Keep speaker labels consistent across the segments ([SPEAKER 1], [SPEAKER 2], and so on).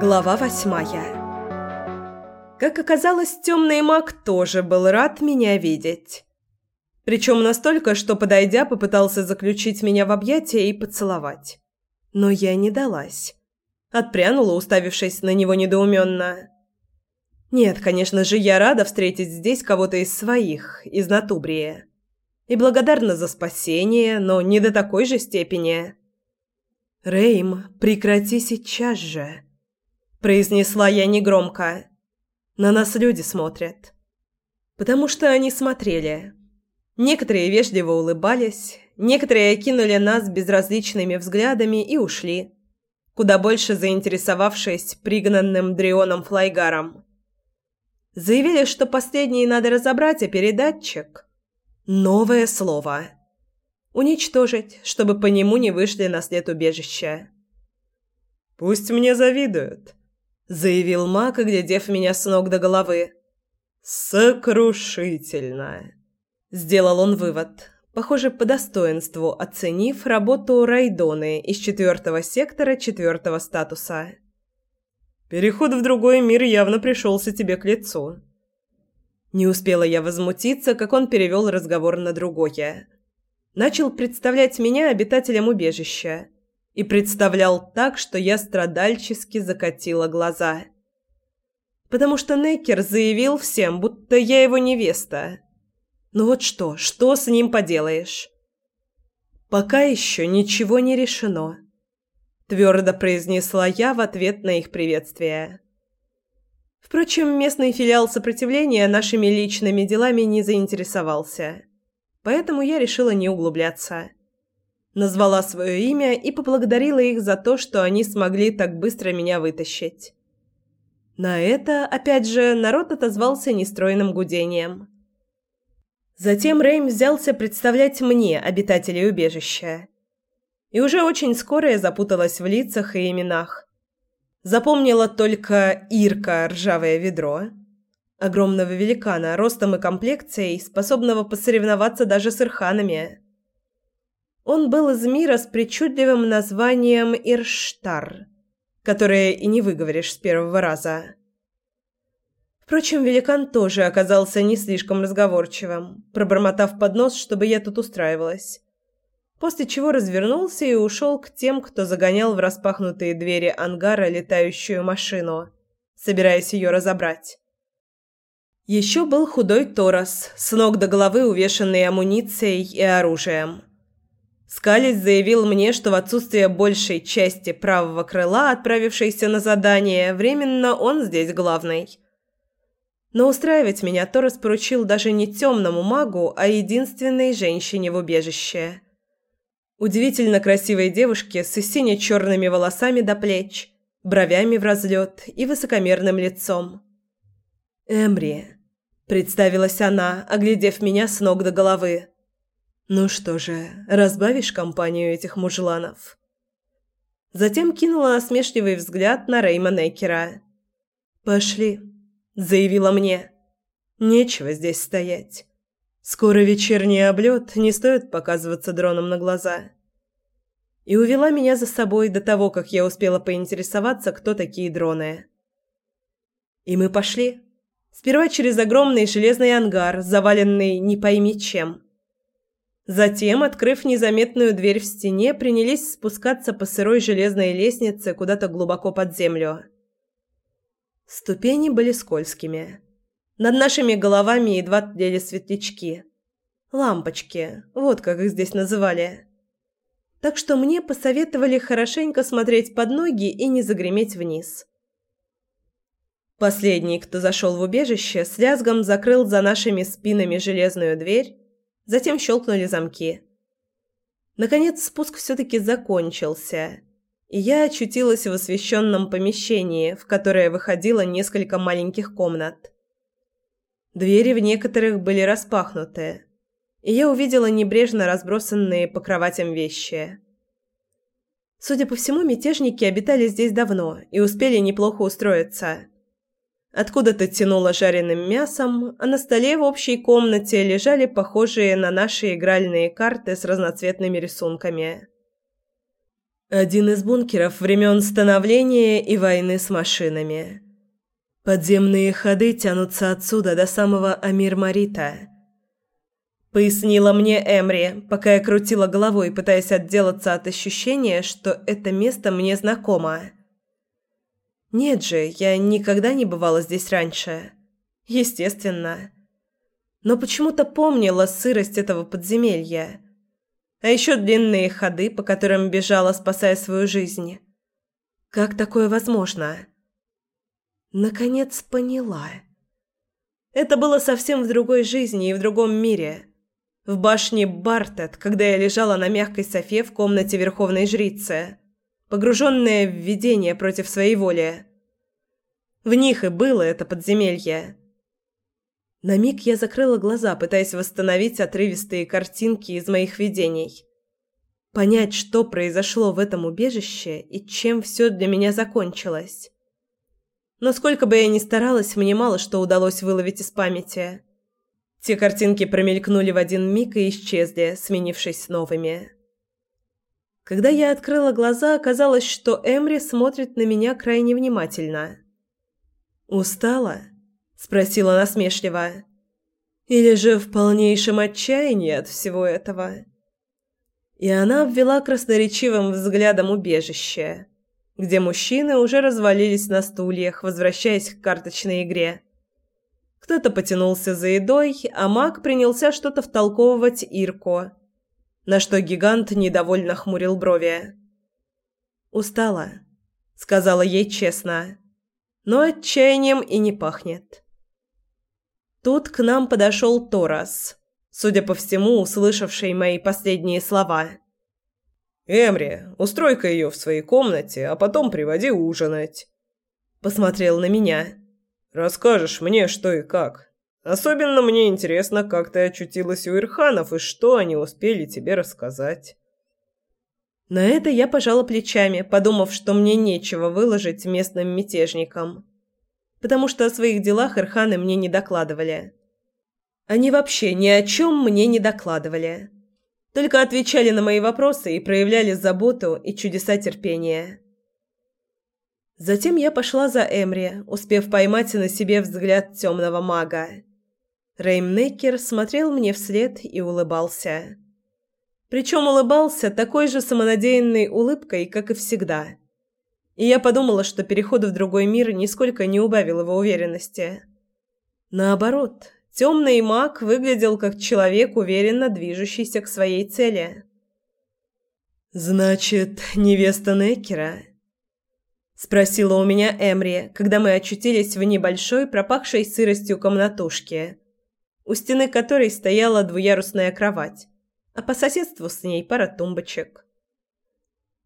[SPEAKER 1] Глава восьмая Как оказалось, темный маг тоже был рад меня видеть. Причем настолько, что, подойдя, попытался заключить меня в объятия и поцеловать. Но я не далась. Отпрянула, уставившись на него недоуменно. Нет, конечно же, я рада встретить здесь кого-то из своих, из Натубрии. И благодарна за спасение, но не до такой же степени. «Рейм, прекрати сейчас же!» Произнесла я негромко. На нас люди смотрят. Потому что они смотрели. Некоторые вежливо улыбались, некоторые окинули нас безразличными взглядами и ушли, куда больше заинтересовавшись пригнанным Дрионом Флайгаром. Заявили, что последний надо разобрать, а передатчик – новое слово. Уничтожить, чтобы по нему не вышли на след убежища. «Пусть мне завидуют», заявил Мак, глядев меня с ног до головы. «Сокрушительно!» Сделал он вывод, похоже, по достоинству оценив работу Райдоны из четвертого сектора четвертого статуса. «Переход в другой мир явно пришелся тебе к лицу». Не успела я возмутиться, как он перевел разговор на другое. Начал представлять меня обитателем убежища и представлял так, что я страдальчески закатила глаза. Потому что Некер заявил всем, будто я его невеста. Ну вот что, что с ним поделаешь? Пока еще ничего не решено, твердо произнесла я в ответ на их приветствие. Впрочем, местный филиал сопротивления нашими личными делами не заинтересовался, поэтому я решила не углубляться назвала свое имя и поблагодарила их за то, что они смогли так быстро меня вытащить. На это, опять же, народ отозвался нестройным гудением. Затем Рейм взялся представлять мне обитателей убежища. И уже очень скоро я запуталась в лицах и именах. Запомнила только Ирка «Ржавое ведро», огромного великана, ростом и комплекцией, способного посоревноваться даже с ирханами. Он был из мира с причудливым названием Ирштар, которое и не выговоришь с первого раза. Впрочем, великан тоже оказался не слишком разговорчивым, пробормотав под нос, чтобы я тут устраивалась. После чего развернулся и ушел к тем, кто загонял в распахнутые двери ангара летающую машину, собираясь ее разобрать. Еще был худой Торос, с ног до головы увешанный амуницией и оружием. Скалец заявил мне, что в отсутствие большей части правого крыла, отправившейся на задание, временно он здесь главный. Но устраивать меня Торос поручил даже не темному магу, а единственной женщине в убежище. Удивительно красивой девушке с сине-черными волосами до плеч, бровями в разлет и высокомерным лицом. «Эмри», – представилась она, оглядев меня с ног до головы. «Ну что же, разбавишь компанию этих мужланов?» Затем кинула насмешливый взгляд на Рейма Некера. «Пошли», — заявила мне. «Нечего здесь стоять. Скоро вечерний облет, не стоит показываться дроном на глаза». И увела меня за собой до того, как я успела поинтересоваться, кто такие дроны. И мы пошли. Сперва через огромный железный ангар, заваленный не пойми чем – Затем, открыв незаметную дверь в стене, принялись спускаться по сырой железной лестнице куда-то глубоко под землю. Ступени были скользкими. Над нашими головами едва тлели светлячки. Лампочки, вот как их здесь называли. Так что мне посоветовали хорошенько смотреть под ноги и не загреметь вниз. Последний, кто зашел в убежище, с лязгом закрыл за нашими спинами железную дверь Затем щелкнули замки. Наконец спуск все-таки закончился, и я очутилась в освещенном помещении, в которое выходило несколько маленьких комнат. Двери в некоторых были распахнуты, и я увидела небрежно разбросанные по кроватям вещи. Судя по всему, мятежники обитали здесь давно и успели неплохо устроиться – Откуда-то тянуло жареным мясом, а на столе в общей комнате лежали похожие на наши игральные карты с разноцветными рисунками. Один из бункеров времен становления и войны с машинами. Подземные ходы тянутся отсюда до самого Амир-Марита. Пояснила мне Эмри, пока я крутила головой, пытаясь отделаться от ощущения, что это место мне знакомо. Нет же, я никогда не бывала здесь раньше. Естественно. Но почему-то помнила сырость этого подземелья. А еще длинные ходы, по которым бежала, спасая свою жизнь. Как такое возможно? Наконец поняла. Это было совсем в другой жизни и в другом мире. В башне Бартет, когда я лежала на мягкой софе в комнате Верховной Жрицы, погруженная в видение против своей воли. В них и было это подземелье. На миг я закрыла глаза, пытаясь восстановить отрывистые картинки из моих видений. Понять, что произошло в этом убежище и чем все для меня закончилось. Но сколько бы я ни старалась, мне мало что удалось выловить из памяти. Те картинки промелькнули в один миг и исчезли, сменившись новыми. Когда я открыла глаза, оказалось, что Эмри смотрит на меня крайне внимательно. «Устала?» спросила насмешливо. Или же в полнейшем отчаянии от всего этого? И она обвела красноречивым взглядом убежище, где мужчины уже развалились на стульях, возвращаясь к карточной игре. Кто-то потянулся за едой, а маг принялся что-то втолковывать Ирко, на что гигант недовольно хмурил брови. «Устала», — сказала ей честно, — «но отчаянием и не пахнет». Тут к нам подошел Торас, судя по всему, услышавший мои последние слова.
[SPEAKER 2] «Эмри, устрой-ка ее в своей комнате, а потом приводи ужинать».
[SPEAKER 1] Посмотрел на меня.
[SPEAKER 2] «Расскажешь мне, что и как. Особенно мне интересно, как ты очутилась у Ирханов и что они успели тебе рассказать».
[SPEAKER 1] На это я пожала плечами, подумав, что мне нечего выложить местным мятежникам потому что о своих делах Ирханы мне не докладывали. Они вообще ни о чем мне не докладывали. Только отвечали на мои вопросы и проявляли заботу и чудеса терпения. Затем я пошла за Эмри, успев поймать на себе взгляд темного мага. Реймнекер смотрел мне вслед и улыбался. Причем улыбался такой же самонадеянной улыбкой, как и всегда – и я подумала, что переход в другой мир нисколько не убавил его уверенности. Наоборот, темный маг выглядел как человек, уверенно движущийся к своей цели. «Значит, невеста Некера?» – спросила у меня Эмри, когда мы очутились в небольшой, пропахшей сыростью комнатушке, у стены которой стояла двуярусная кровать, а по соседству с ней пара тумбочек.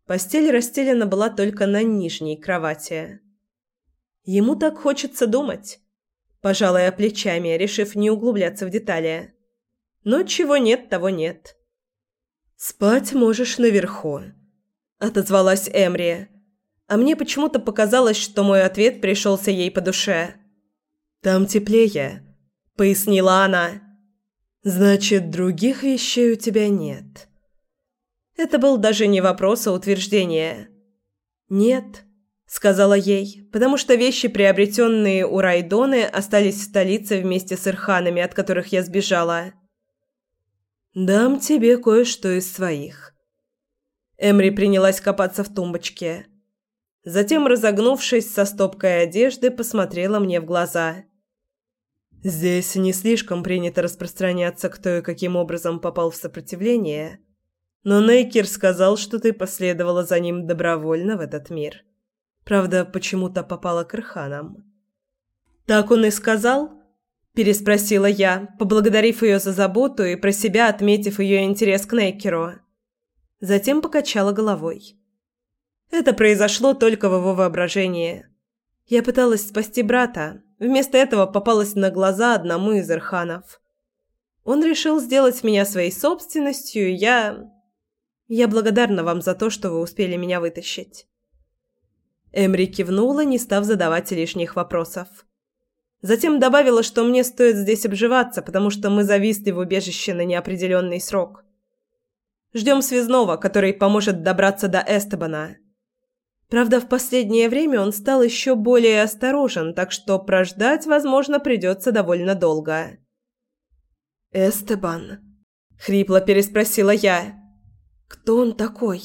[SPEAKER 1] Постель расстелена была только на нижней кровати. Ему так хочется думать. Пожалуй, плечами, решив не углубляться в детали. Но чего нет, того нет. «Спать можешь наверху», — отозвалась Эмри. А мне почему-то показалось, что мой ответ пришелся ей по душе. «Там теплее», — пояснила она. «Значит, других вещей у тебя нет». Это был даже не вопрос, а утверждение. «Нет», — сказала ей, потому что вещи, приобретенные у Райдоны, остались в столице вместе с Ирханами, от которых я сбежала. «Дам тебе кое-что из своих». Эмри принялась копаться в тумбочке. Затем, разогнувшись со стопкой одежды, посмотрела мне в глаза. «Здесь не слишком принято распространяться, кто и каким образом попал в сопротивление». Но Нейкер сказал, что ты последовала за ним добровольно в этот мир. Правда, почему-то попала к Ирханам. «Так он и сказал?» – переспросила я, поблагодарив ее за заботу и про себя отметив ее интерес к Нейкеру. Затем покачала головой. Это произошло только в его воображении. Я пыталась спасти брата, вместо этого попалась на глаза одному из Ирханов. Он решил сделать меня своей собственностью, и я я благодарна вам за то, что вы успели меня вытащить». Эмри кивнула, не став задавать лишних вопросов. Затем добавила, что мне стоит здесь обживаться, потому что мы зависли в убежище на неопределенный срок. Ждем связного, который поможет добраться до Эстебана. Правда, в последнее время он стал еще более осторожен, так что прождать, возможно, придется довольно долго. «Эстебан?» – хрипло переспросила я. «Кто он такой?»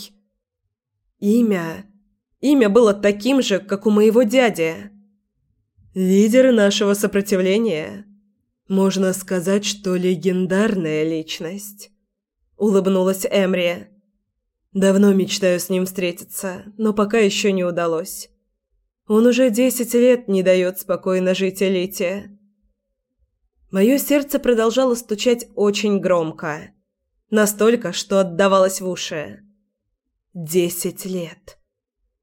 [SPEAKER 1] «Имя...» Имя было таким же, как у моего дяди. Лидер нашего сопротивления. Можно сказать, что легендарная личность. Улыбнулась Эмри. Давно мечтаю с ним встретиться, но пока еще не удалось. Он уже десять лет не дает спокойно жить элите. Мое сердце продолжало стучать очень громко. Настолько, что отдавалось в уши. Десять лет.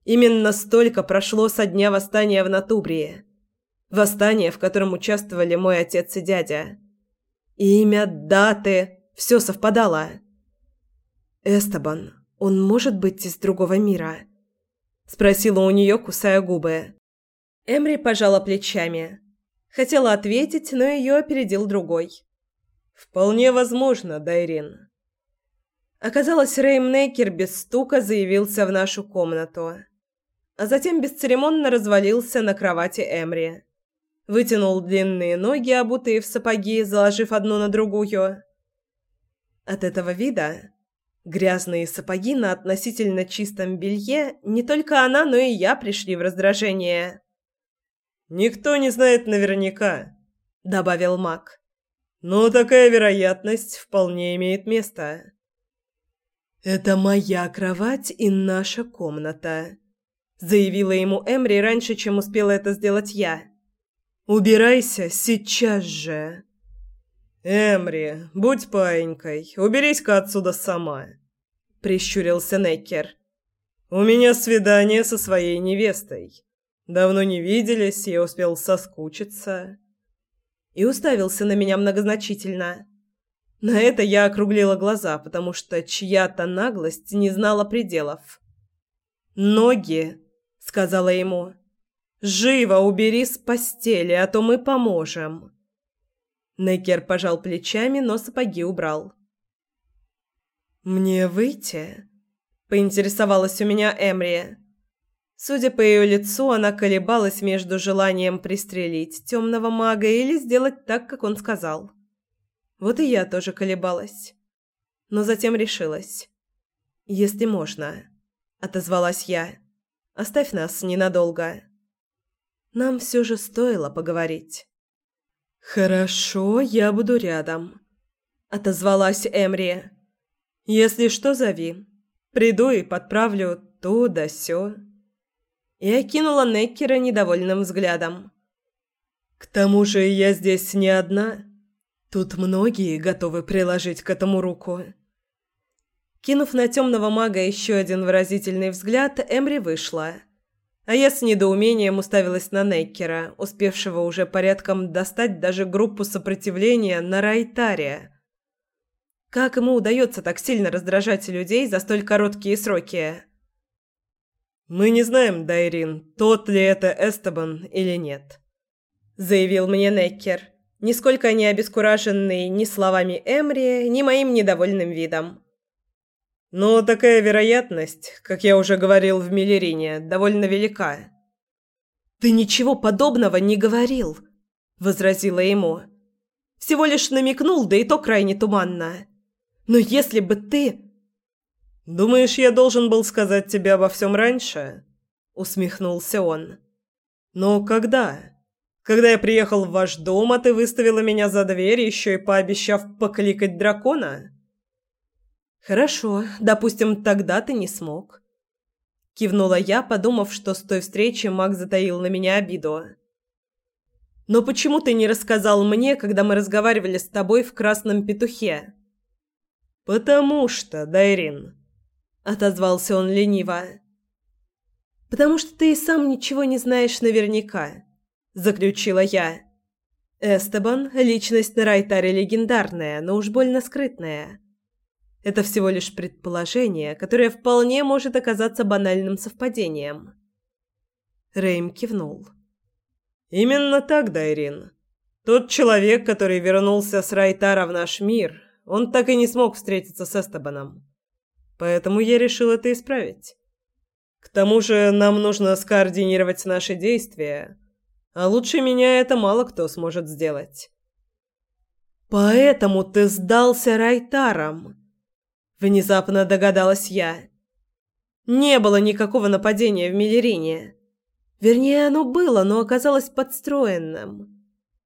[SPEAKER 1] Именно столько прошло со дня восстания в Натубрии. Восстание, в котором участвовали мой отец и дядя. Имя, даты – все совпадало. «Эстебан, он может быть из другого мира?» – спросила у нее, кусая губы. Эмри пожала плечами. Хотела ответить, но ее опередил другой.
[SPEAKER 2] «Вполне возможно, Дайрин».
[SPEAKER 1] Оказалось, Реймнекер без стука заявился в нашу комнату а затем бесцеремонно развалился на кровати Эмри. Вытянул длинные ноги, обутые в сапоги, заложив одну на другую. От этого вида грязные сапоги на относительно чистом белье не только она, но и я пришли в раздражение.
[SPEAKER 2] «Никто не знает наверняка», — добавил Мак. «Но такая вероятность вполне имеет место».
[SPEAKER 1] «Это моя кровать и наша комната», заявила ему Эмри раньше, чем успела это сделать я. Убирайся сейчас же.
[SPEAKER 2] Эмри, будь паинькой, уберись-ка отсюда сама, прищурился Неккер. У меня свидание со своей невестой. Давно не виделись, я успел соскучиться.
[SPEAKER 1] И уставился на меня многозначительно. На это я округлила глаза, потому что чья-то наглость не знала пределов. Ноги сказала ему. «Живо убери с постели, а то мы поможем». Некер пожал плечами, но сапоги убрал. «Мне выйти?» – поинтересовалась у меня Эмри. Судя по ее лицу, она колебалась между желанием пристрелить темного мага или сделать так, как он сказал. Вот и я тоже колебалась. Но затем решилась. «Если можно», – отозвалась я. Оставь нас ненадолго. Нам все же стоило поговорить. Хорошо, я буду рядом, отозвалась Эмри. Если что, зови. Приду и подправлю то да сё. И окинула Неккера недовольным взглядом. К тому же я здесь не одна. Тут многие готовы приложить к этому руку. Кинув на темного мага еще один выразительный взгляд, Эмри вышла. А я с недоумением уставилась на Неккера, успевшего уже порядком достать даже группу сопротивления на Райтаре. Как ему удается так сильно раздражать людей за столь короткие сроки?
[SPEAKER 2] «Мы не знаем, Дайрин, тот ли это Эстебан или нет», — заявил мне Неккер, нисколько не обескураженный ни словами Эмри, ни моим недовольным видом. Но такая вероятность, как я уже говорил в Миллерине, довольно велика.
[SPEAKER 1] Ты ничего подобного не говорил, возразила ему. Всего лишь намекнул, да и то крайне туманно. Но если бы ты
[SPEAKER 2] Думаешь, я должен был сказать тебе обо всем раньше? усмехнулся он. Но когда? Когда я приехал в ваш дом, а ты выставила меня за дверь, еще и пообещав покликать дракона?
[SPEAKER 1] «Хорошо, допустим, тогда ты не смог». Кивнула я, подумав, что с той встречи маг затаил на меня обиду. «Но почему ты не рассказал мне, когда мы разговаривали с тобой в красном петухе?»
[SPEAKER 2] «Потому что, Дайрин», — отозвался он лениво.
[SPEAKER 1] «Потому что ты и сам ничего не знаешь наверняка», — заключила я. «Эстебан — личность на Райтаре легендарная, но уж больно скрытная. Это всего лишь предположение, которое вполне может оказаться банальным совпадением. Рейм кивнул.
[SPEAKER 2] Именно так, Дайрин. Тот человек, который вернулся с Райтара в наш мир, он так и не смог встретиться с Эстебаном. Поэтому я решил это исправить. К тому же нам нужно скоординировать наши действия, а лучше меня это мало кто сможет сделать.
[SPEAKER 1] Поэтому ты сдался Райтарам, внезапно догадалась я. Не было никакого нападения в Миллерине. Вернее, оно было, но оказалось подстроенным.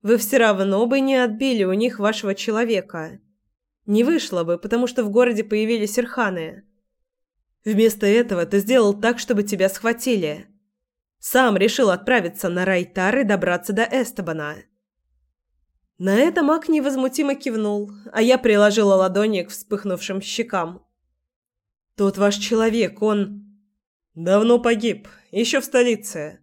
[SPEAKER 1] Вы все равно бы не отбили у них вашего человека. Не вышло бы, потому что в городе появились ирханы. Вместо этого ты сделал так, чтобы тебя схватили. Сам решил отправиться на Райтар и добраться до Эстебана. На это маг невозмутимо кивнул, а я приложила ладони к вспыхнувшим щекам. «Тот ваш человек, он...»
[SPEAKER 2] «Давно погиб, еще в столице.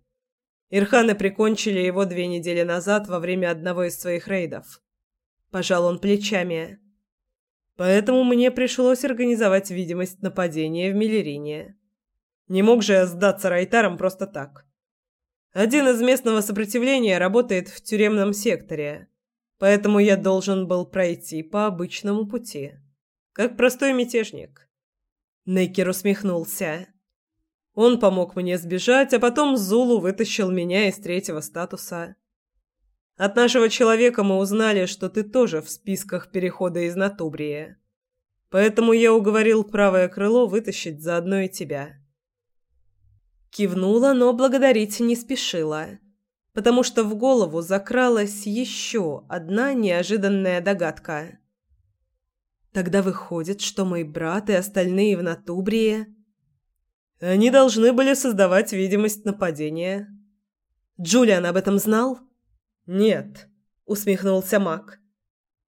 [SPEAKER 2] Ирханы прикончили его две недели назад во время одного из своих рейдов». Пожал он плечами. Поэтому мне пришлось организовать видимость нападения в Миллерине. Не мог же я сдаться Райтарам просто так. Один из местного сопротивления работает в тюремном секторе, поэтому я должен был пройти по обычному пути, как простой мятежник.
[SPEAKER 1] Нейкер усмехнулся.
[SPEAKER 2] Он помог мне сбежать, а потом Зулу вытащил меня из третьего статуса. От нашего человека мы узнали, что ты тоже в списках перехода из Натубрии. Поэтому я уговорил правое крыло вытащить заодно и тебя.
[SPEAKER 1] Кивнула, но благодарить не спешила, потому что в голову закралась еще одна неожиданная догадка. Тогда выходит, что мой брат и остальные в Натубрии...
[SPEAKER 2] Они должны были создавать видимость нападения.
[SPEAKER 1] Джулиан об этом знал?
[SPEAKER 2] «Нет», — усмехнулся Мак.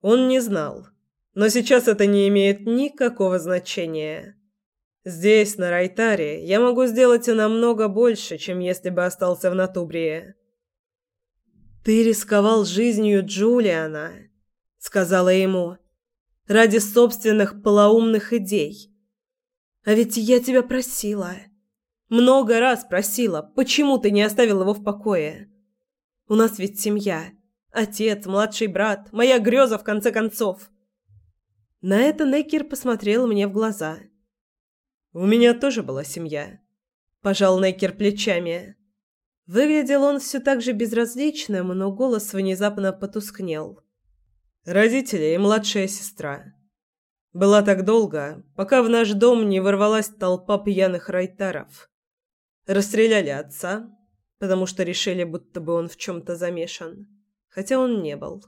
[SPEAKER 2] «Он не знал. Но сейчас это не имеет никакого значения. Здесь, на Райтаре, я могу сделать и намного больше, чем если бы остался в Натубрии».
[SPEAKER 1] «Ты рисковал жизнью Джулиана», — сказала ему, — «ради собственных полоумных идей. А ведь я тебя просила, много раз просила, почему ты не оставил его в покое?» У нас ведь семья. Отец, младший брат, моя греза в конце концов. На это Некер посмотрел мне в глаза.
[SPEAKER 2] У меня тоже была семья.
[SPEAKER 1] Пожал Некер плечами. Выглядел он все так же безразличным, но голос внезапно потускнел.
[SPEAKER 2] Родители и младшая сестра. Была так долго, пока в наш дом не ворвалась толпа пьяных райтаров. Расстреляли отца, потому что решили, будто бы он в чем-то замешан, хотя он не был.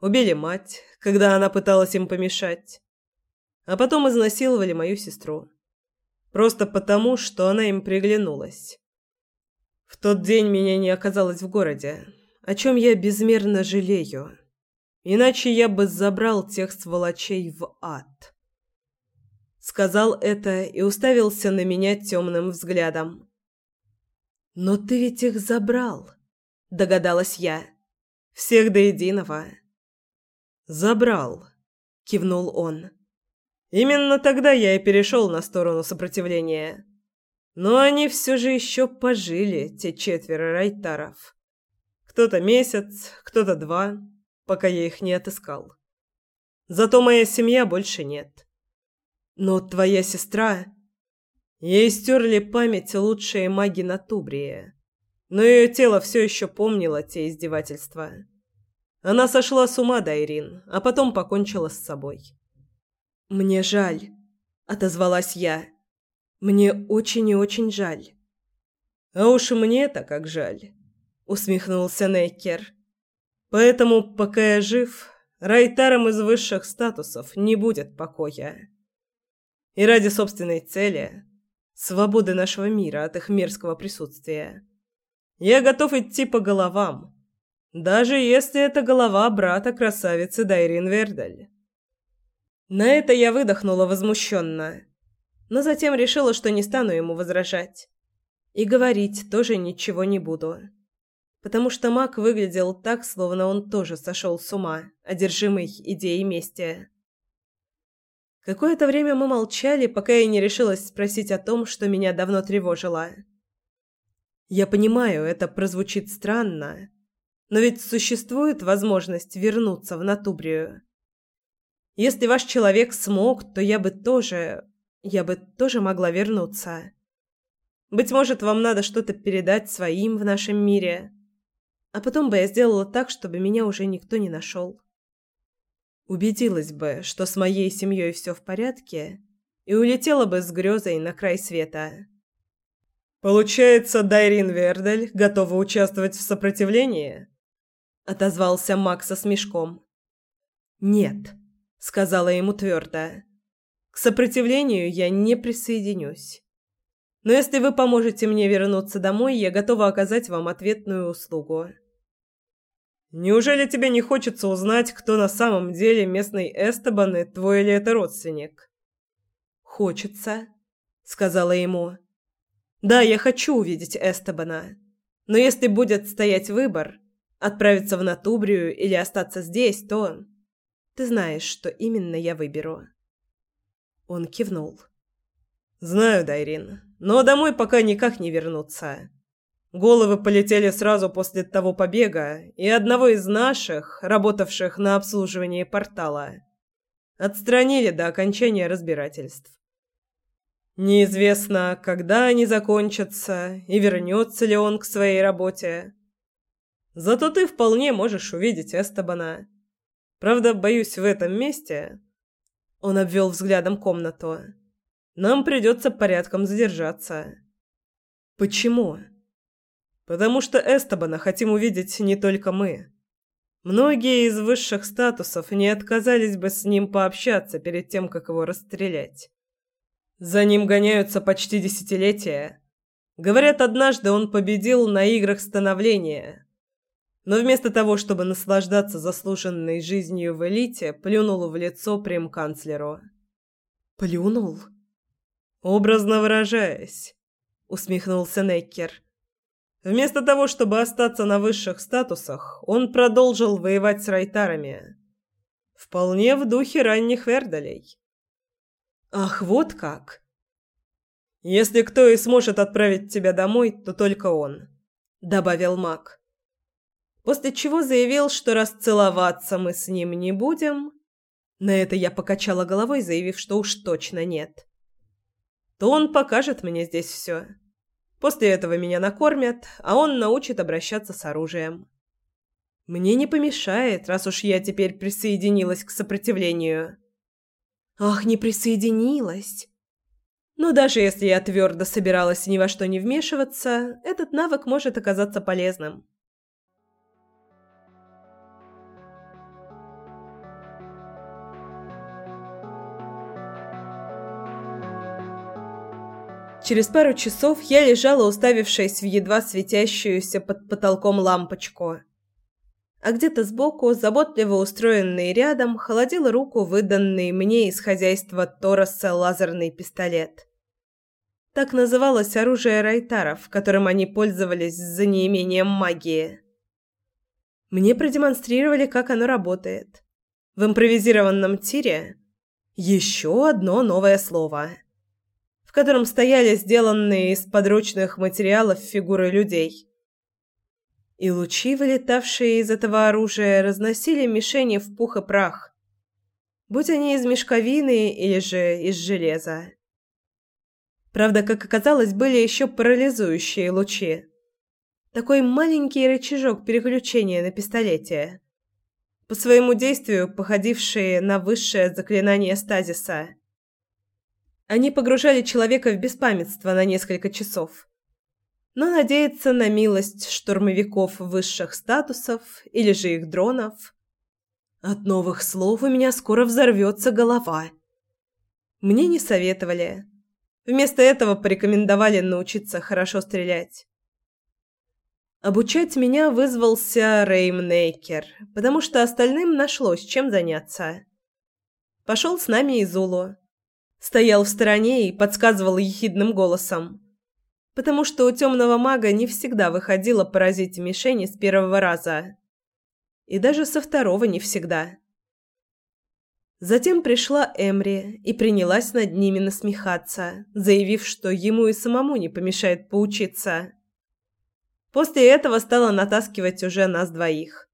[SPEAKER 2] Убили мать, когда она пыталась им помешать, а потом изнасиловали мою сестру. Просто потому, что она им приглянулась. В тот день меня не оказалось в городе, о чем я безмерно жалею. Иначе я бы забрал тех сволочей в ад. Сказал это и уставился на меня темным взглядом.
[SPEAKER 1] «Но ты ведь их забрал», — догадалась я.
[SPEAKER 2] «Всех до единого». «Забрал», — кивнул он. «Именно тогда я и перешел на сторону сопротивления. Но они все же еще пожили, те четверо райтаров. Кто-то месяц, кто-то два, пока я их не отыскал. Зато моя семья больше нет.
[SPEAKER 1] Но твоя сестра...»
[SPEAKER 2] Ей стерли память лучшие маги на Тубрии, но ее тело все еще помнило те издевательства. Она сошла с ума, Дайрин, а потом покончила с собой.
[SPEAKER 1] «Мне жаль», — отозвалась я. «Мне очень и очень жаль».
[SPEAKER 2] «А уж мне-то как жаль», — усмехнулся Нейкер. «Поэтому, пока я жив, райтарам из высших статусов не будет покоя. И ради собственной цели свободы нашего мира от их мерзкого присутствия. Я готов идти по головам, даже если это голова брата красавицы Дайрин Вердаль. На это я выдохнула возмущенно, но затем решила, что не стану ему возражать. И говорить тоже ничего не буду. Потому что маг выглядел так, словно он тоже сошел с ума, одержимый идеей мести. Какое-то время мы молчали, пока я не решилась спросить о том, что меня давно тревожило. Я понимаю, это прозвучит странно, но ведь существует возможность вернуться в Натубрию. Если ваш человек смог, то я бы тоже,
[SPEAKER 1] я бы тоже могла вернуться. Быть может, вам надо что-то передать своим в нашем мире. А потом бы я сделала так, чтобы меня уже никто не нашел. Убедилась бы, что с моей семьей все в порядке, и улетела бы с грезой на край света.
[SPEAKER 2] «Получается, Дайрин Вердель готова участвовать в сопротивлении?»
[SPEAKER 1] — отозвался Макс со смешком. «Нет», — сказала ему твердо. «К сопротивлению я не присоединюсь. Но если вы поможете мне вернуться домой, я готова оказать вам ответную услугу».
[SPEAKER 2] «Неужели тебе не хочется узнать, кто на самом деле местный Эстебан и твой ли это родственник?»
[SPEAKER 1] «Хочется», — сказала ему. «Да, я хочу увидеть Эстебана. Но если будет стоять выбор, отправиться в Натубрию или остаться здесь, то... Ты знаешь, что именно я выберу». Он кивнул.
[SPEAKER 2] «Знаю, Дайрин но домой пока никак не вернуться. Головы полетели сразу после того побега, и одного из наших, работавших на обслуживании портала, отстранили до окончания разбирательств. Неизвестно, когда они закончатся и вернется ли он к своей работе. Зато ты вполне можешь увидеть Эстебана. Правда, боюсь, в этом месте... Он обвел взглядом комнату. Нам придется порядком задержаться.
[SPEAKER 1] Почему?
[SPEAKER 2] Потому что Эстебана хотим увидеть не только мы. Многие из высших статусов не отказались бы с ним пообщаться перед тем, как его расстрелять. За ним гоняются почти десятилетия. Говорят, однажды он победил на играх становления. Но вместо того, чтобы наслаждаться заслуженной жизнью в элите, плюнул в лицо прем-канцлеру.
[SPEAKER 1] «Плюнул?»
[SPEAKER 2] «Образно выражаясь», — усмехнулся Неккер. Вместо того, чтобы остаться на высших статусах, он продолжил воевать с райтарами. Вполне в духе ранних Вердалей.
[SPEAKER 1] «Ах, вот как!»
[SPEAKER 2] «Если кто и сможет отправить тебя домой, то только он», — добавил маг.
[SPEAKER 1] После чего заявил, что расцеловаться мы с ним не будем. На это я покачала головой, заявив, что уж точно нет то он покажет мне здесь все. После этого меня накормят, а он научит обращаться с оружием. Мне не помешает, раз уж я теперь присоединилась к сопротивлению. Ах, не присоединилась. Но даже если я твердо собиралась ни во что не вмешиваться, этот навык может оказаться полезным. Через пару часов я лежала, уставившись в едва светящуюся под потолком лампочку. А где-то сбоку, заботливо устроенный рядом, холодил руку выданный мне из хозяйства Тороса лазерный пистолет. Так называлось оружие райтаров, которым они пользовались за неимением магии. Мне продемонстрировали, как оно работает. В импровизированном тире еще одно новое слово – котором стояли сделанные из подручных материалов фигуры людей. И лучи, вылетавшие из этого оружия, разносили мишени в пух и прах, будь они из мешковины или же из железа. Правда, как оказалось, были еще парализующие лучи. Такой маленький рычажок переключения на пистолете. По своему действию походившие на высшее заклинание стазиса – они погружали человека в беспамятство на несколько часов. Но надеяться на милость штурмовиков высших статусов или же их дронов... От новых слов у меня скоро взорвется голова. Мне не советовали. Вместо этого порекомендовали научиться хорошо стрелять. Обучать меня вызвался Рейм Нейкер, потому что остальным нашлось чем заняться. Пошел с нами и Зулу стоял в стороне и подсказывал ехидным голосом. Потому что у темного мага не всегда выходило поразить мишени с первого раза. И даже со второго не всегда. Затем пришла Эмри и принялась над ними насмехаться, заявив, что ему и самому не помешает поучиться. После этого стала натаскивать уже нас двоих.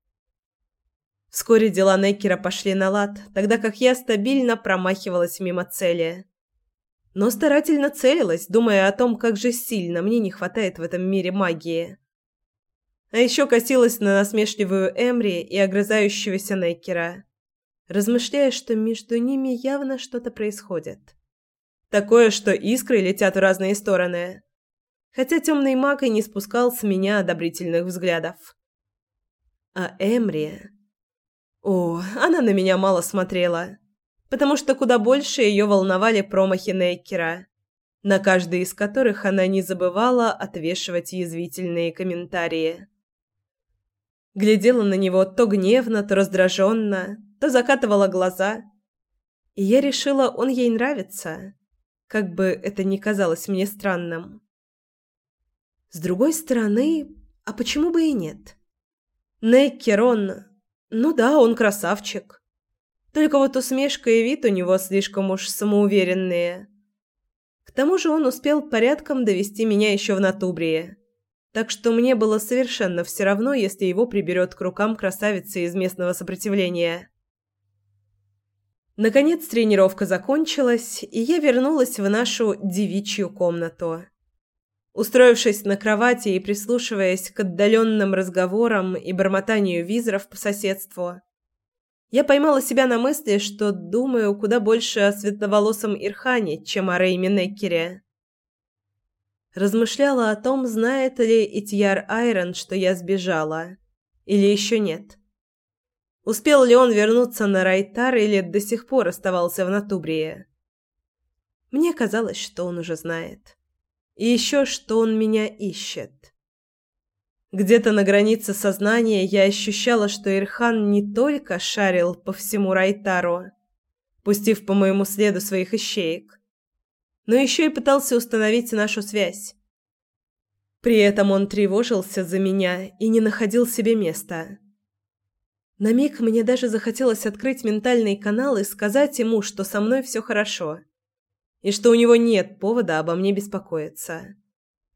[SPEAKER 1] Вскоре дела Неккера пошли на лад, тогда как я стабильно промахивалась мимо цели. но старательно целилась, думая о том, как же сильно мне не хватает в этом мире магии. А еще косилась на насмешливую Эмри и огрызающегося Неккера, размышляя, что между ними явно что-то происходит. Такое, что искры летят в разные стороны. Хотя темный маг и не спускал с меня одобрительных взглядов. А Эмри... О, она на меня мало смотрела, потому что куда больше ее волновали промахи Неккера, на каждый из которых она не забывала отвешивать язвительные комментарии. Глядела на него то гневно, то раздраженно, то закатывала глаза. И я решила, он ей нравится, как бы это ни казалось мне странным. С другой стороны, а почему бы и нет? Неккер, он... Ну да, он красавчик. Только вот усмешка и вид у него слишком уж самоуверенные. К тому же он успел порядком довести меня еще в Натубрии так что мне было совершенно все равно, если его приберет к рукам красавица из местного сопротивления. Наконец тренировка закончилась, и я вернулась в нашу девичью комнату. Устроившись на кровати и прислушиваясь к отдаленным разговорам и бормотанию визоров по соседству, я поймала себя на мысли, что думаю куда больше о светловолосом Ирхане, чем о Рейме Неккере размышляла о том, знает ли Итьяр Айрон, что я сбежала, или еще нет. Успел ли он вернуться на Райтар или до сих пор оставался в Натубрии? Мне казалось, что он уже знает. И еще, что он меня ищет. Где-то на границе сознания я ощущала, что Ирхан не только шарил по всему Райтару, пустив по моему следу своих ищеек, но еще и пытался установить нашу связь. При этом он тревожился за меня и не находил себе места. На миг мне даже захотелось открыть ментальный канал и сказать ему, что со мной все хорошо, и что у него нет повода обо мне беспокоиться.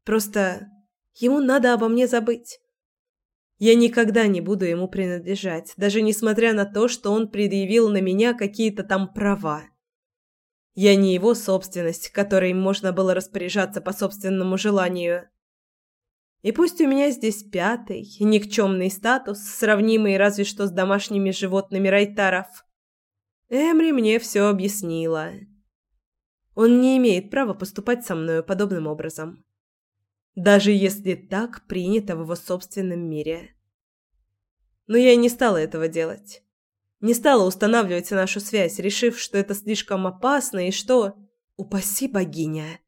[SPEAKER 1] Просто ему надо обо мне забыть. Я никогда не буду ему принадлежать, даже несмотря на то, что он предъявил на меня какие-то там права. Я не его собственность, которой можно было распоряжаться по собственному желанию. И пусть у меня здесь пятый, никчемный статус, сравнимый разве что с домашними животными райтаров, Эмри мне все объяснила. Он не имеет права поступать со мною подобным образом. Даже если так принято в его собственном мире. Но я не стала этого делать. Не стала устанавливать нашу связь, решив, что это слишком опасно и что, упаси богиня,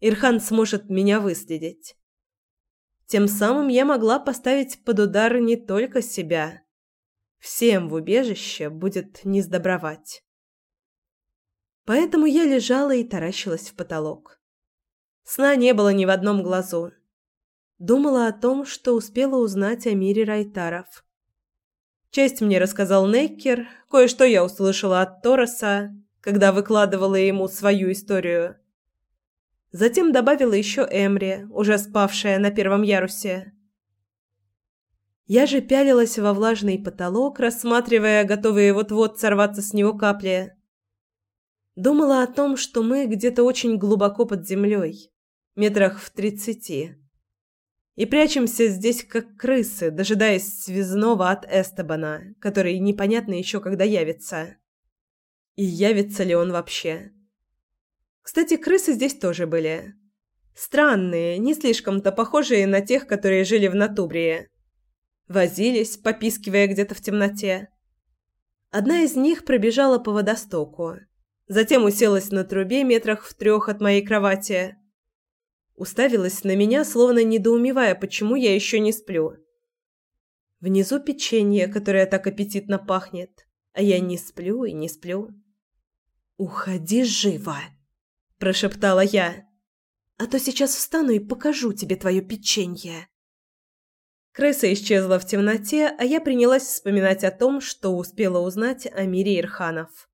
[SPEAKER 1] Ирхан сможет меня выследить. Тем самым я могла поставить под удар не только себя. Всем в убежище будет не сдобровать. Поэтому я лежала и таращилась в потолок. Сна не было ни в одном глазу. Думала о том, что успела узнать о мире Райтаров. Часть мне рассказал Неккер, кое-что я услышала от Тороса, когда выкладывала ему свою историю. Затем добавила еще Эмри, уже спавшая на первом ярусе. Я же пялилась во влажный потолок, рассматривая готовые вот-вот сорваться с него капли. Думала о том, что мы где-то очень глубоко под землей, метрах в тридцати и прячемся здесь как крысы, дожидаясь связного от Эстебана, который непонятно еще когда явится. И явится ли он вообще? Кстати, крысы здесь тоже были. Странные, не слишком-то похожие на тех, которые жили в Натубрии. Возились, попискивая где-то в темноте. Одна из них пробежала по водостоку. Затем уселась на трубе метрах в трех от моей кровати уставилась на меня, словно недоумевая, почему я еще не сплю. Внизу печенье, которое так аппетитно пахнет, а я не сплю и не сплю. «Уходи живо!» – прошептала я. «А то сейчас встану и покажу тебе твое печенье». Крыса исчезла в темноте, а я принялась вспоминать о том, что успела узнать о мире Ирханов.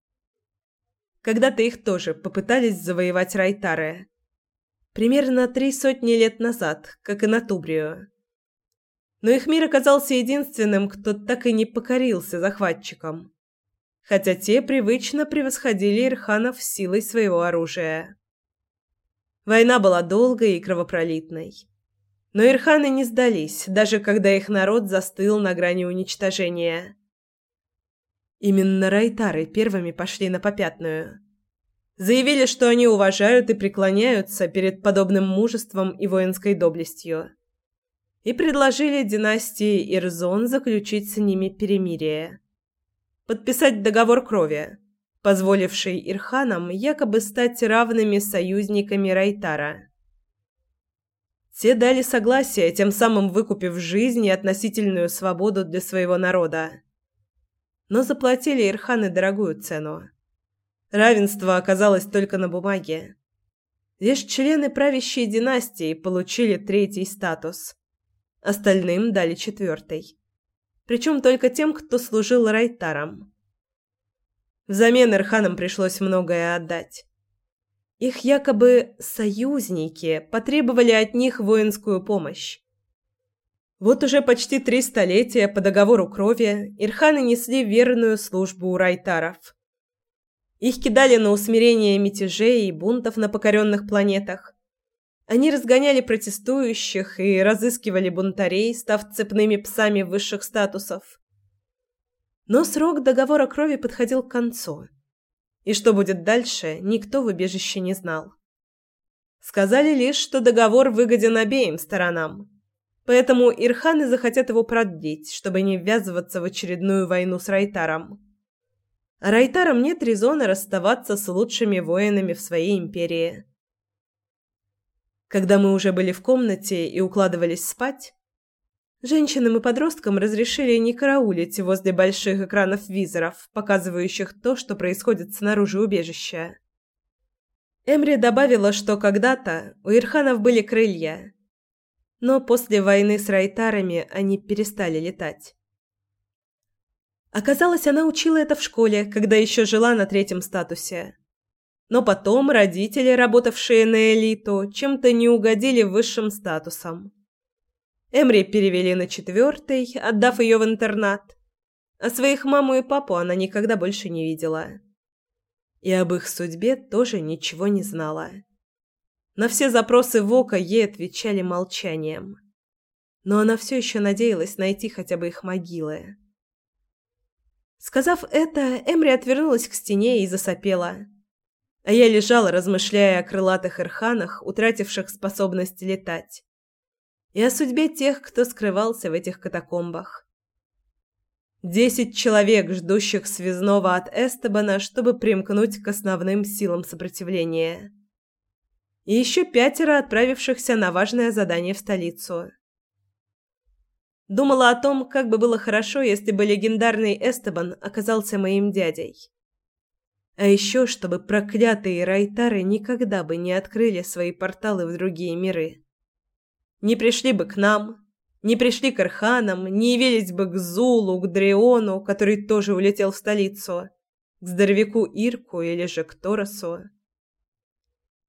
[SPEAKER 1] Когда-то их тоже попытались завоевать Райтары примерно три сотни лет назад, как и на Тубрию. Но их мир оказался единственным, кто так и не покорился захватчикам, хотя те привычно превосходили Ирханов силой своего оружия. Война была долгой и кровопролитной. Но ирханы не сдались, даже когда их народ застыл на грани уничтожения. Именно райтары первыми пошли на попятную. Заявили, что они уважают и преклоняются перед подобным мужеством и воинской доблестью. И предложили династии Ирзон заключить с ними перемирие. Подписать договор крови, позволивший Ирханам якобы стать равными союзниками Райтара. Те дали согласие, тем самым выкупив жизнь и относительную свободу для своего народа. Но заплатили Ирханы дорогую цену. Равенство оказалось только на бумаге. Лишь члены правящей династии получили третий статус. Остальным дали четвертый. Причем только тем, кто служил райтаром. Взамен Ирханам пришлось многое отдать. Их якобы союзники потребовали от них воинскую помощь. Вот уже почти три столетия по договору крови Ирханы несли верную службу у райтаров. Их кидали на усмирение мятежей и бунтов на покоренных планетах. Они разгоняли протестующих и разыскивали бунтарей, став цепными псами высших статусов. Но срок договора крови подходил к концу. И что будет дальше, никто в убежище не знал. Сказали лишь, что договор выгоден обеим сторонам. Поэтому Ирханы захотят его продлить, чтобы не ввязываться в очередную войну с Райтаром. А Райтарам нет резона расставаться с лучшими воинами в своей империи. Когда мы уже были в комнате и укладывались спать, женщинам и подросткам разрешили не караулить возле больших экранов визоров, показывающих то, что происходит снаружи убежища. Эмри добавила, что когда-то у Ирханов были крылья, но после войны с Райтарами они перестали летать. Оказалось, она учила это в школе, когда еще жила на третьем статусе. Но потом родители, работавшие на элиту, чем-то не угодили высшим статусом. Эмри перевели на четвертый, отдав ее в интернат. А своих маму и папу она никогда больше не видела. И об их судьбе тоже ничего не знала. На все запросы Вока ей отвечали молчанием. Но она все еще надеялась найти хотя бы их могилы. Сказав это, Эмри отвернулась к стене и засопела. А я лежала, размышляя о крылатых ирханах, утративших способность летать. И о судьбе тех, кто скрывался в этих катакомбах. Десять человек, ждущих связного от Эстебана, чтобы примкнуть к основным силам сопротивления. И еще пятеро, отправившихся на важное задание в столицу. Думала о том, как бы было хорошо, если бы легендарный Эстебан оказался моим дядей. А еще, чтобы проклятые райтары никогда бы не открыли свои порталы в другие миры. Не пришли бы к нам, не пришли к Арханам, не явились бы к Зулу, к Дриону, который тоже улетел в столицу, к здоровяку Ирку или же к Торосу.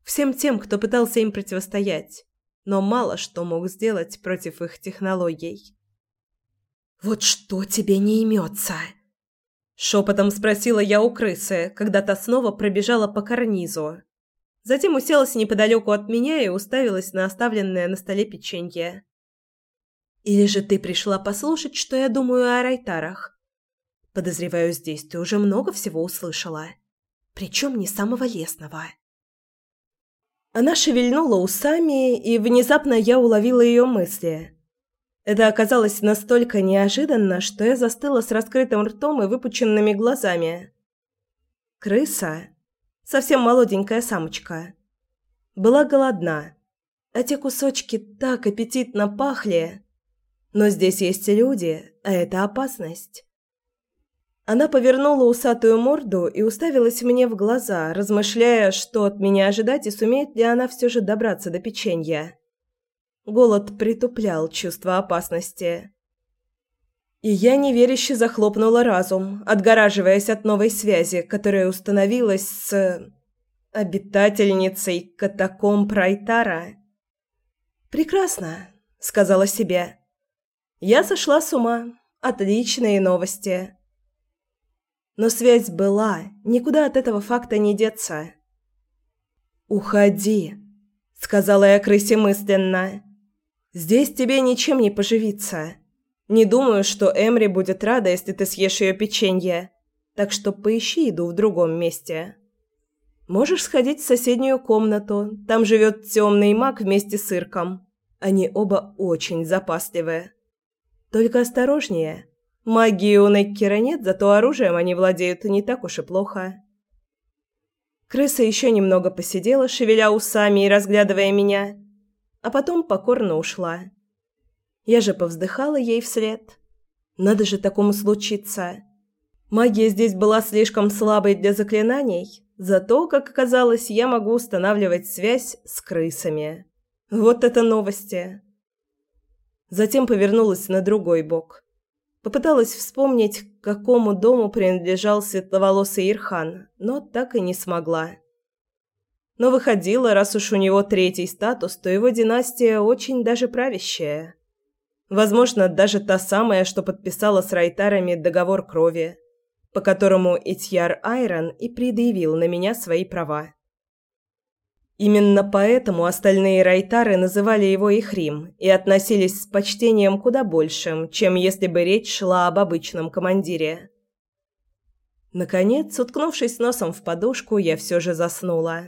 [SPEAKER 1] Всем тем, кто пытался им противостоять, но мало что мог сделать против их технологий.
[SPEAKER 2] «Вот что тебе не имется?»
[SPEAKER 1] Шепотом спросила я у крысы, когда та снова пробежала по карнизу. Затем уселась неподалеку от меня и уставилась на оставленное на столе печенье.
[SPEAKER 2] «Или же ты пришла послушать, что я думаю о райтарах? Подозреваю, здесь ты уже много всего услышала. Причем не самого лесного».
[SPEAKER 1] Она шевельнула усами, и внезапно я уловила ее мысли. Это оказалось настолько неожиданно, что я застыла с раскрытым ртом и выпученными глазами. Крыса, совсем молоденькая самочка, была голодна, а те кусочки так аппетитно пахли. Но здесь есть люди, а это опасность. Она повернула усатую морду и уставилась мне в глаза, размышляя, что от меня ожидать и сумеет ли она все же добраться до печенья. Голод притуплял чувство опасности. И я неверяще захлопнула разум, отгораживаясь от новой связи, которая установилась с... обитательницей катакомб Райтара. «Прекрасно», — сказала себе. «Я сошла с ума. Отличные новости». Но связь была, никуда от этого факта не деться. «Уходи», сказала я крысе мысленно. Здесь тебе ничем не поживиться. Не думаю, что Эмри будет рада, если ты съешь ее печенье. Так что поищи еду в другом месте. Можешь сходить в соседнюю комнату. Там живет темный маг вместе с Ирком. Они оба очень запасливые. Только осторожнее. Магии у Неккера нет, зато оружием они владеют не так уж и плохо. Крыса еще немного посидела, шевеля усами и разглядывая меня, а потом покорно ушла. Я же повздыхала ей вслед. Надо же такому случиться. Магия здесь была слишком слабой для заклинаний, зато, как оказалось, я могу устанавливать связь с крысами. Вот это новости. Затем повернулась на другой бок. Попыталась вспомнить, к какому дому принадлежал светловолосый Ирхан, но так и не смогла. Но выходило, раз уж у него третий статус, то его династия очень даже правящая. Возможно, даже та самая, что подписала с Райтарами договор крови, по которому Итьяр Айрон и предъявил на меня свои права. Именно поэтому остальные райтары называли его Ихрим и относились с почтением куда большим, чем если бы речь шла об обычном командире. Наконец, уткнувшись носом в подушку, я все же заснула.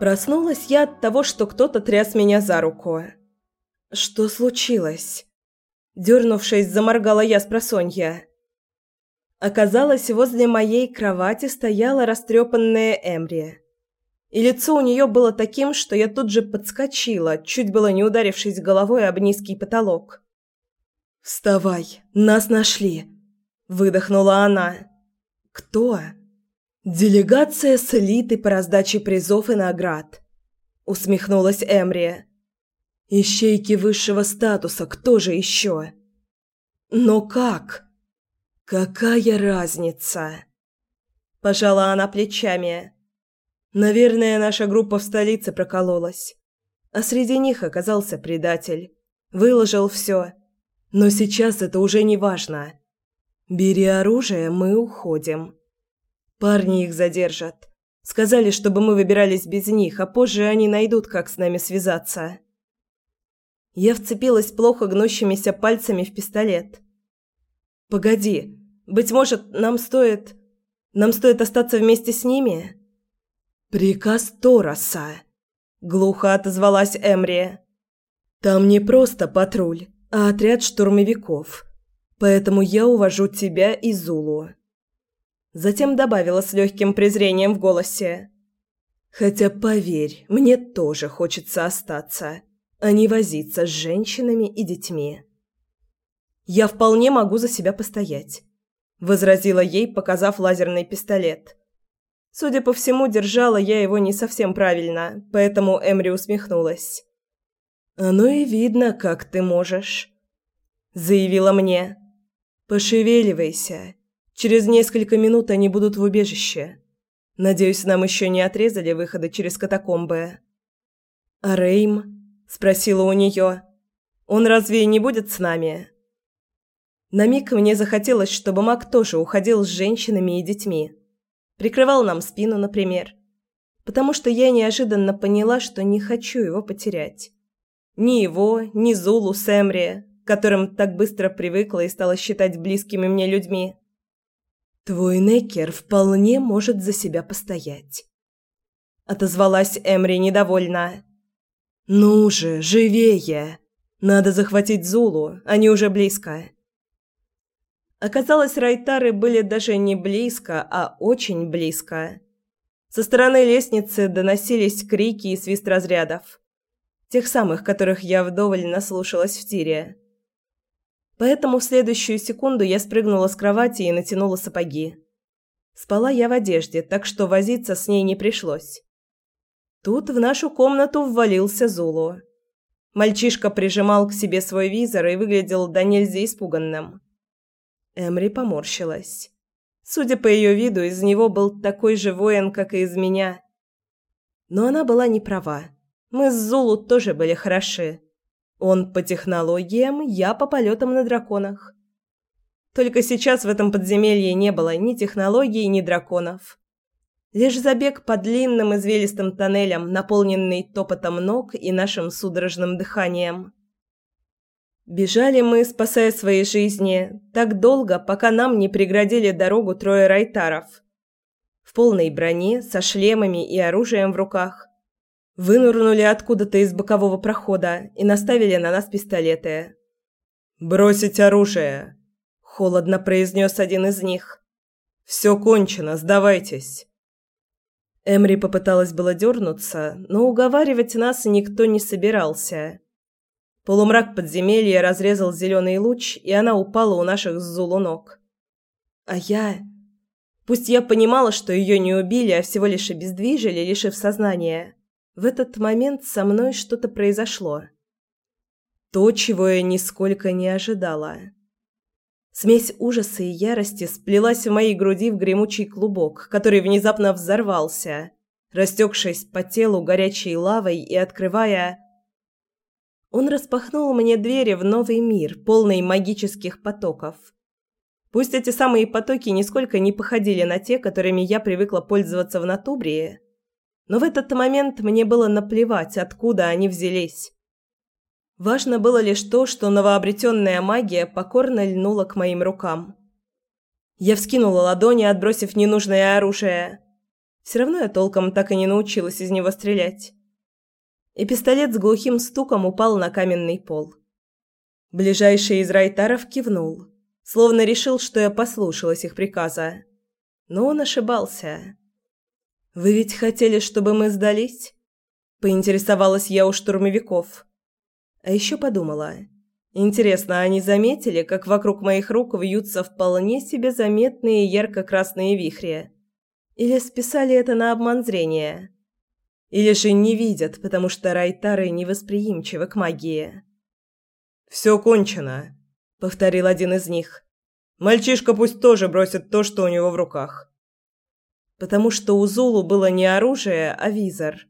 [SPEAKER 1] Проснулась я от того, что кто-то тряс меня за руку. «Что случилось?» Дернувшись, заморгала я с просонья. Оказалось, возле моей кровати стояла растрепанная Эмри. И лицо у нее было таким, что я тут же подскочила, чуть было не ударившись головой об низкий потолок. «Вставай, нас нашли!» – выдохнула она. «Кто?» «Делегация с элиты по раздаче призов и наград», – усмехнулась Эмри. Ищейки высшего статуса, кто же еще? Но как? Какая разница? Пожала она плечами. Наверное, наша группа в столице прокололась. А среди них оказался предатель. Выложил все. Но сейчас это уже не важно. Бери оружие, мы уходим. Парни их задержат. Сказали, чтобы мы выбирались без них, а позже они найдут, как с нами связаться. Я вцепилась плохо гнущимися пальцами в пистолет. «Погоди, быть может, нам стоит... Нам стоит остаться вместе с ними?» «Приказ Тороса», — глухо отозвалась Эмри. «Там не просто патруль, а отряд штурмовиков. Поэтому я увожу тебя и Зулу». Затем добавила с легким презрением в голосе. «Хотя, поверь, мне тоже хочется остаться а не возиться с женщинами и детьми. «Я вполне могу за себя постоять», – возразила ей, показав лазерный пистолет. Судя по всему, держала я его не совсем правильно, поэтому Эмри усмехнулась. «Оно и видно, как ты можешь», – заявила мне. «Пошевеливайся. Через несколько минут они будут в убежище. Надеюсь, нам еще не отрезали выхода через катакомбы». «А Рейм?» Спросила у нее. Он разве не будет с нами? На миг мне захотелось, чтобы Мак тоже уходил с женщинами и детьми. Прикрывал нам спину, например. Потому что я неожиданно поняла, что не хочу его потерять. Ни его, ни Зулу Сэмри, которым так быстро привыкла и стала считать близкими мне людьми. «Твой Некер вполне может за себя постоять», — отозвалась Эмри недовольно. «Ну же, живее! Надо захватить Зулу, они уже близко!» Оказалось, райтары были даже не близко, а очень близко. Со стороны лестницы доносились крики и свист разрядов. Тех самых, которых я вдоволь наслушалась в тире. Поэтому в следующую секунду я спрыгнула с кровати и натянула сапоги. Спала я в одежде, так что возиться с ней не пришлось. Тут в нашу комнату ввалился Зулу. Мальчишка прижимал к себе свой визор и выглядел до нельзя испуганным. Эмри поморщилась. Судя по ее виду, из него был такой же воин, как и из меня. Но она была не права. Мы с Зулу тоже были хороши. Он по технологиям, я по полетам на драконах. Только сейчас в этом подземелье не было ни технологий, ни драконов. Лишь забег по длинным извилистым тоннелям, наполненный топотом ног и нашим судорожным дыханием. Бежали мы, спасая свои жизни, так долго, пока нам не преградили дорогу трое райтаров. В полной броне, со шлемами и оружием в руках. Вынурнули откуда-то из бокового прохода и наставили на нас пистолеты.
[SPEAKER 2] «Бросить оружие!»
[SPEAKER 1] – холодно произнес один из них.
[SPEAKER 2] «Все кончено, сдавайтесь!»
[SPEAKER 1] Эмри попыталась было дернуться, но уговаривать нас никто не собирался. Полумрак подземелья разрезал зеленый луч, и она упала у наших зулу ног. А я... Пусть я понимала, что ее не убили, а всего лишь обездвижили, лишив сознания, в этот момент со мной что-то произошло. То, чего я нисколько не ожидала. Смесь ужаса и ярости сплелась в моей груди в гремучий клубок, который внезапно взорвался, растекшись по телу горячей лавой и открывая... Он распахнул мне двери в новый мир, полный магических потоков. Пусть эти самые потоки нисколько не походили на те, которыми я привыкла пользоваться в Натубрии, но в этот момент мне было наплевать, откуда они взялись. Важно было лишь то, что новообретенная магия покорно льнула к моим рукам. Я вскинула ладони, отбросив ненужное оружие. Все равно я толком так и не научилась из него стрелять. И пистолет с глухим стуком упал на каменный пол. Ближайший из райтаров кивнул, словно решил, что я послушалась их приказа. Но он ошибался. «Вы ведь хотели, чтобы мы сдались?» – поинтересовалась я у штурмовиков. А еще подумала. Интересно, они заметили, как вокруг моих рук вьются вполне себе заметные ярко-красные вихри? Или списали это на обман зрения? Или же не видят, потому что райтары невосприимчивы к магии?
[SPEAKER 2] «Все кончено», — повторил один из них. «Мальчишка пусть тоже бросит то, что у него в руках».
[SPEAKER 1] Потому что у Зулу было не оружие, а визор.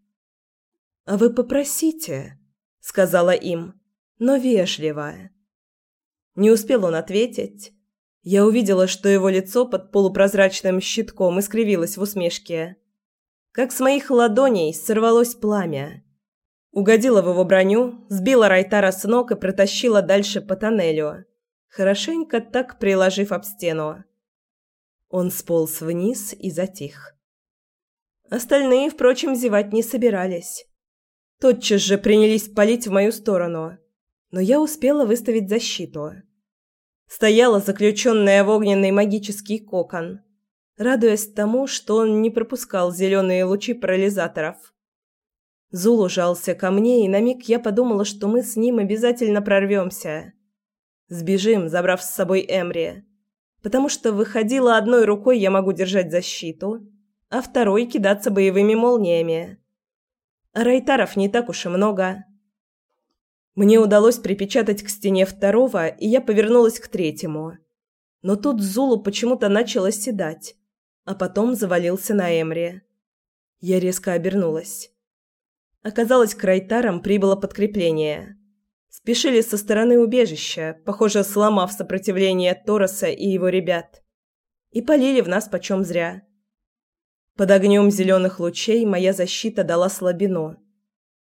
[SPEAKER 1] «А вы попросите», сказала им, но вежливо. Не успел он ответить. Я увидела, что его лицо под полупрозрачным щитком искривилось в усмешке. Как с моих ладоней сорвалось пламя. Угодила в его броню, сбила Райтара с ног и протащила дальше по тоннелю, хорошенько так приложив об стену. Он сполз вниз и затих. Остальные, впрочем, зевать не собирались тотчас же принялись палить в мою сторону, но я успела выставить защиту. Стояла заключенная в огненный магический кокон, радуясь тому, что он не пропускал зеленые лучи парализаторов. Зул ужался ко мне, и на миг я подумала, что мы с ним обязательно прорвемся. Сбежим, забрав с собой Эмри, потому что выходила одной рукой я могу держать защиту, а второй кидаться боевыми молниями. Райтаров не так уж и много. Мне удалось припечатать к стене второго, и я повернулась к третьему. Но тут Зулу почему-то начал оседать, а потом завалился на Эмре. Я резко обернулась. Оказалось, к Райтарам прибыло подкрепление. Спешили со стороны убежища, похоже, сломав сопротивление Тороса и его ребят. И полили в нас почем зря. Под огнем зеленых лучей моя защита дала слабину.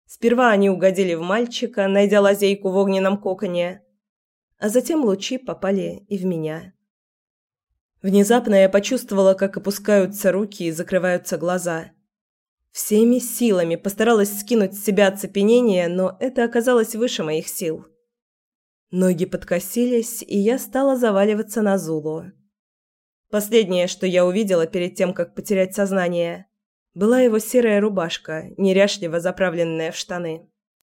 [SPEAKER 1] Сперва они угодили в мальчика, найдя лазейку в огненном коконе, а затем лучи попали и в меня. Внезапно я почувствовала, как опускаются руки и закрываются глаза. Всеми силами постаралась скинуть с себя оцепенение, но это оказалось выше моих сил. Ноги подкосились, и я стала заваливаться на Зулу. Последнее, что я увидела перед тем, как потерять сознание, была его серая рубашка, неряшливо заправленная в штаны.